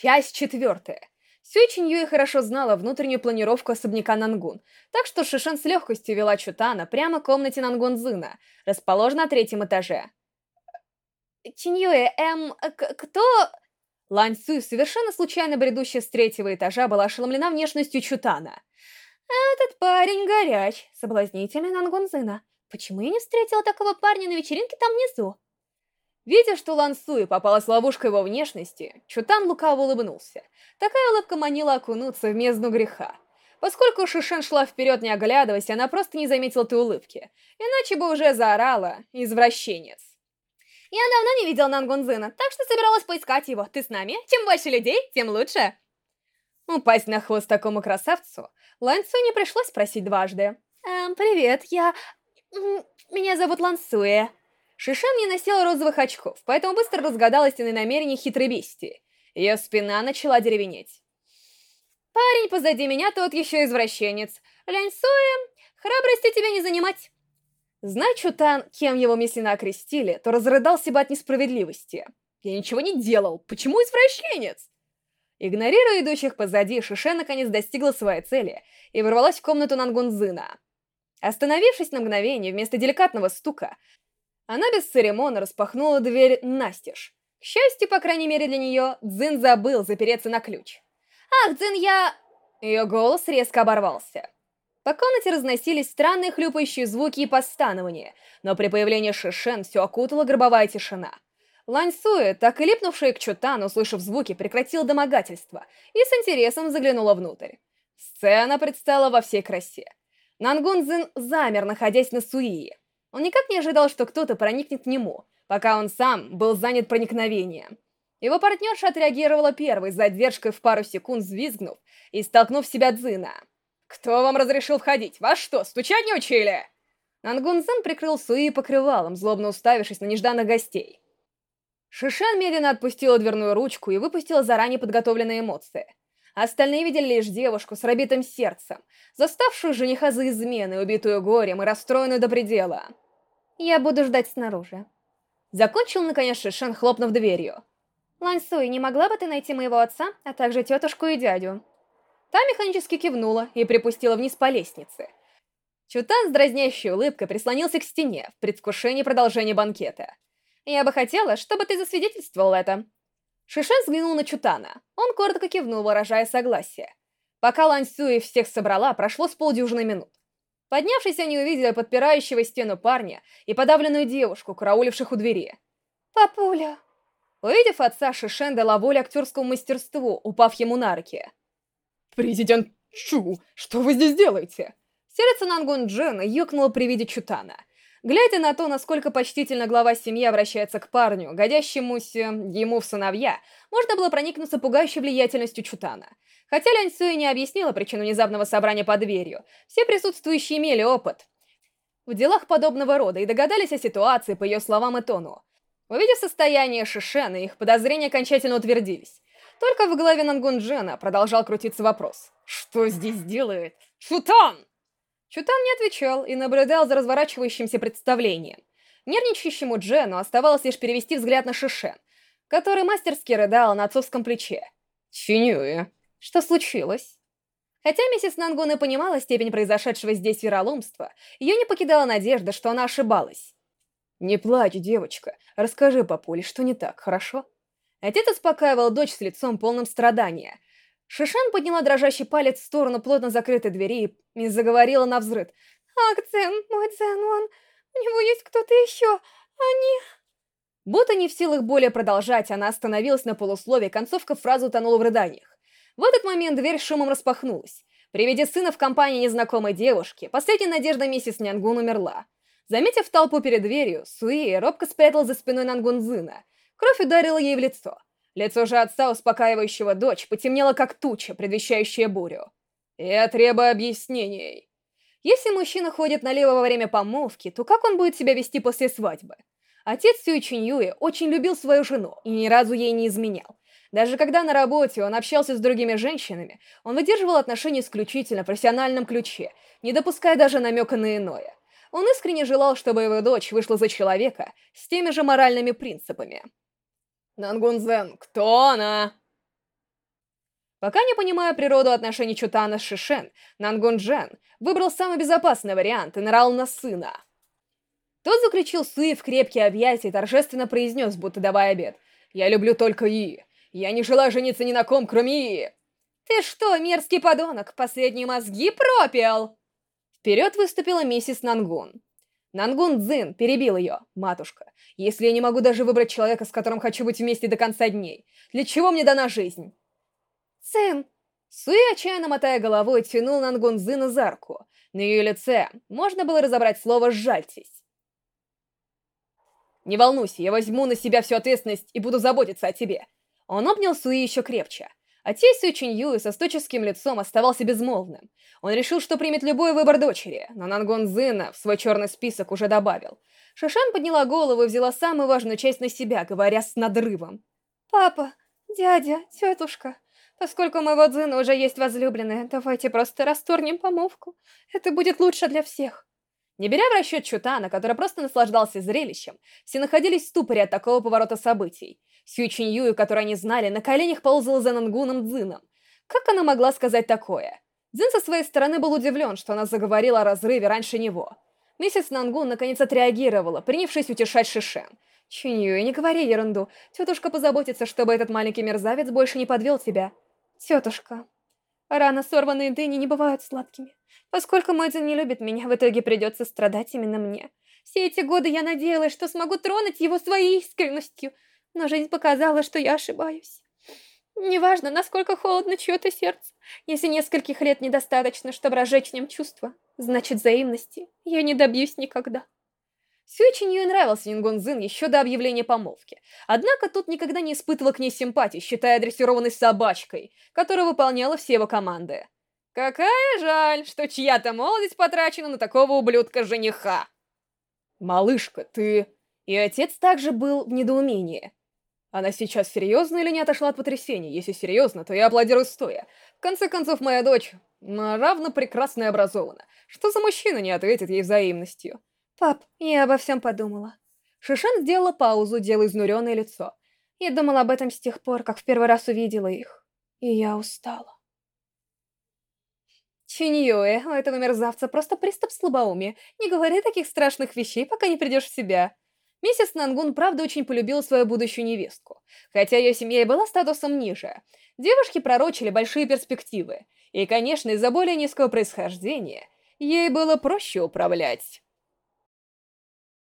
Часть четвертая. Сюй Чиньюи хорошо знала внутреннюю планировку особняка Нангун, так что Шишен с легкостью вела Чутана прямо к комнате Нангун Зына, расположенной на третьем этаже. «Чиньюи, эм, кто...» Лань Сюй, совершенно случайно бредущая с третьего этажа, была ошеломлена внешностью Чутана. «Этот парень горяч, соблазнительный Нангун Зына. Почему я не встретила такого парня на вечеринке там внизу?» Видя, что Лан Суи попалась в ловушку его внешности, Чутан лукаво улыбнулся. Такая улыбка манила окунуться в бездну греха. Поскольку Шишен шла вперед, не оглядываясь, она просто не заметила той улыбки. Иначе бы уже заорала «Извращенец». «Я давно не видела Нангунзына, так что собиралась поискать его. Ты с нами? Чем больше людей, тем лучше!» Упасть на хвост такому красавцу Лансу не пришлось просить дважды. «Эм, привет, я... Меня зовут Лансуэ». Шишан не носила розовых очков, поэтому быстро разгадала истинные намерения хитрой бестии. Ее спина начала деревенеть. «Парень позади меня тот еще извращенец. Ляньсуэ, храбрости тебя не занимать!» Знай Чутан, кем его мысленно окрестили, то разрыдался бы от несправедливости. «Я ничего не делал! Почему извращенец?» Игнорируя идущих позади, Шише наконец достигла своей цели и ворвалась в комнату Нангунзына. Остановившись на мгновение, вместо деликатного стука, она без церемона распахнула дверь настежь. К счастью, по крайней мере для нее, Дзин забыл запереться на ключ. «Ах, Дзин, я...» Ее голос резко оборвался. По комнате разносились странные хлюпающие звуки и постанования, но при появлении Шишен все окутала гробовая тишина. Лань Суэ, так и липнувшая к Чутану, услышав звуки, прекратила домогательство и с интересом заглянула внутрь. Сцена предстала во всей красе. Нангун Цзин замер, находясь на Суии. Он никак не ожидал, что кто-то проникнет к нему, пока он сам был занят проникновением. Его партнерша отреагировала первой, с задержкой в пару секунд взвизгнув и столкнув себя Дзина. «Кто вам разрешил входить? Вас что, стучать не учили?» Нангун Цзин прикрыл Суи покрывалом, злобно уставившись на нежданных гостей. Шишан медленно отпустила дверную ручку и выпустила заранее подготовленные эмоции. Остальные видели лишь девушку с разбитым сердцем, заставшую жениха за измены, убитую горем и расстроенную до предела. «Я буду ждать снаружи». Закончил, наконец, Шишен, хлопнув дверью. «Лансуй, не могла бы ты найти моего отца, а также тетушку и дядю?» Та механически кивнула и припустила вниз по лестнице. Чутан с дразнящей улыбкой прислонился к стене в предвкушении продолжения банкета. «Я бы хотела, чтобы ты засвидетельствовал это», Шишен взглянул на Чутана. Он коротко кивнул, выражая согласие. Пока Лань Сюи всех собрала, прошло с полдюжины минут. Поднявшись, они увидели подпирающего стену парня и подавленную девушку, карауливших у двери. «Папуля!» Увидев отца, Шишен дала волю актерскому мастерству, упав ему на руки. «Президент Чу, что вы здесь делаете?» Сердце Нангун Джена ёкнуло при виде Чутана. Глядя на то, насколько почтительно глава семьи обращается к парню, годящемуся ему в сыновья, можно было проникнуться пугающей влиятельностью Чутана. Хотя Лянь Сюэ не объяснила причину внезапного собрания под дверью, все присутствующие имели опыт в делах подобного рода и догадались о ситуации по ее словам и тону. Увидев состояние Шишена, их подозрения окончательно утвердились. Только в голове Нангунджена продолжал крутиться вопрос. «Что здесь делает Чутан?» Чутан не отвечал и наблюдал за разворачивающимся представлением. Нервничающему Джену оставалось лишь перевести взгляд на Шишен, который мастерски рыдал на отцовском плече. «Чинюэ, что случилось?» Хотя миссис Нангун и понимала степень произошедшего здесь вероломства, ее не покидала надежда, что она ошибалась. «Не плачь, девочка. Расскажи папуле, что не так, хорошо?» Отец успокаивал дочь с лицом полным страдания, Шишан подняла дрожащий палец в сторону плотно закрытой двери и заговорила на взрыд. «Ах, Цен, мой Цен, он... У него есть кто-то еще. Они...» Будто не в силах более продолжать, она остановилась на полуслове, концовка фразы утонула в рыданиях. В этот момент дверь шумом распахнулась. При виде сына в компании незнакомой девушки, последняя надежда миссис Нянгун умерла. Заметив толпу перед дверью, Суи робко спрятала за спиной Нангунзына. Кровь ударила ей в лицо. Лицо же отца, успокаивающего дочь, потемнело как туча, предвещающая бурю. «Я требую объяснений». Если мужчина ходит налево во время помолвки, то как он будет себя вести после свадьбы? Отец Сюй Чиньюэ очень любил свою жену и ни разу ей не изменял. Даже когда на работе он общался с другими женщинами, он выдерживал отношения исключительно в профессиональном ключе, не допуская даже намека на иное. Он искренне желал, чтобы его дочь вышла за человека с теми же моральными принципами. Нангунзен, кто она?» Пока не понимая природу отношений Чутана с Шишен, Нангун Джен выбрал самый безопасный вариант и нарал на сына. Тот заключил Суи в крепкие объятия и торжественно произнес, будто давая обед. «Я люблю только И. Я не желаю жениться ни на ком, кроме И». «Ты что, мерзкий подонок, последние мозги пропил?» Вперед выступила миссис Нангун. Нангун Цзин перебил ее. «Матушка, если я не могу даже выбрать человека, с которым хочу быть вместе до конца дней, для чего мне дана жизнь?» «Цин!» Суи, отчаянно мотая головой, тянул Нангун Цзина за руку. На ее лице можно было разобрать слово «жальтесь». «Не волнуйся, я возьму на себя всю ответственность и буду заботиться о тебе». Он обнял Суи еще крепче. А Тейсу Юй со стойческим лицом оставался безмолвным. Он решил, что примет любой выбор дочери, но Нангон Зына в свой черный список уже добавил. Шишан подняла голову и взяла самую важную часть на себя, говоря с надрывом. «Папа, дядя, тетушка, поскольку у моего Дзина уже есть возлюбленная, давайте просто расторгнем помолвку. Это будет лучше для всех». Не беря в расчет Чутана, который просто наслаждался зрелищем, все находились в ступоре от такого поворота событий. Сью Чинью, которую они знали, на коленях ползала за Нангуном Дзином. Как она могла сказать такое? Дзин со своей стороны был удивлен, что она заговорила о разрыве раньше него. Миссис Нангун наконец отреагировала, принявшись утешать Шишен. «Чинью, не говори ерунду. Тетушка позаботится, чтобы этот маленький мерзавец больше не подвел тебя». «Тетушка, рано сорванные дыни не бывают сладкими. Поскольку Мэдзин не любит меня, в итоге придется страдать именно мне. Все эти годы я надеялась, что смогу тронуть его своей искренностью, но жизнь показала, что я ошибаюсь. Неважно, насколько холодно чье-то сердце, если нескольких лет недостаточно, чтобы разжечь в нем чувства, значит, взаимности я не добьюсь никогда. Сюэчинью нравился Нингунзин еще до объявления помолвки. Однако тут никогда не испытывал к ней симпатии, считая дрессированной собачкой, которая выполняла все его команды. Какая жаль, что чья-то молодость потрачена на такого ублюдка-жениха. Малышка, ты... И отец также был в недоумении. Она сейчас серьезно или не отошла от потрясения? Если серьезно, то я аплодирую стоя. В конце концов, моя дочь равно прекрасна и образована. Что за мужчина не ответит ей взаимностью? Пап, я обо всем подумала. Шишан сделала паузу, делая изнуренное лицо. Я думала об этом с тех пор, как в первый раз увидела их. И я устала. Чиньюэ, у этого мерзавца просто приступ слабоумия. Не говори таких страшных вещей, пока не придешь в себя. Миссис Нангун правда очень полюбила свою будущую невестку. Хотя ее семья и была статусом ниже. Девушки пророчили большие перспективы. И, конечно, из-за более низкого происхождения, ей было проще управлять.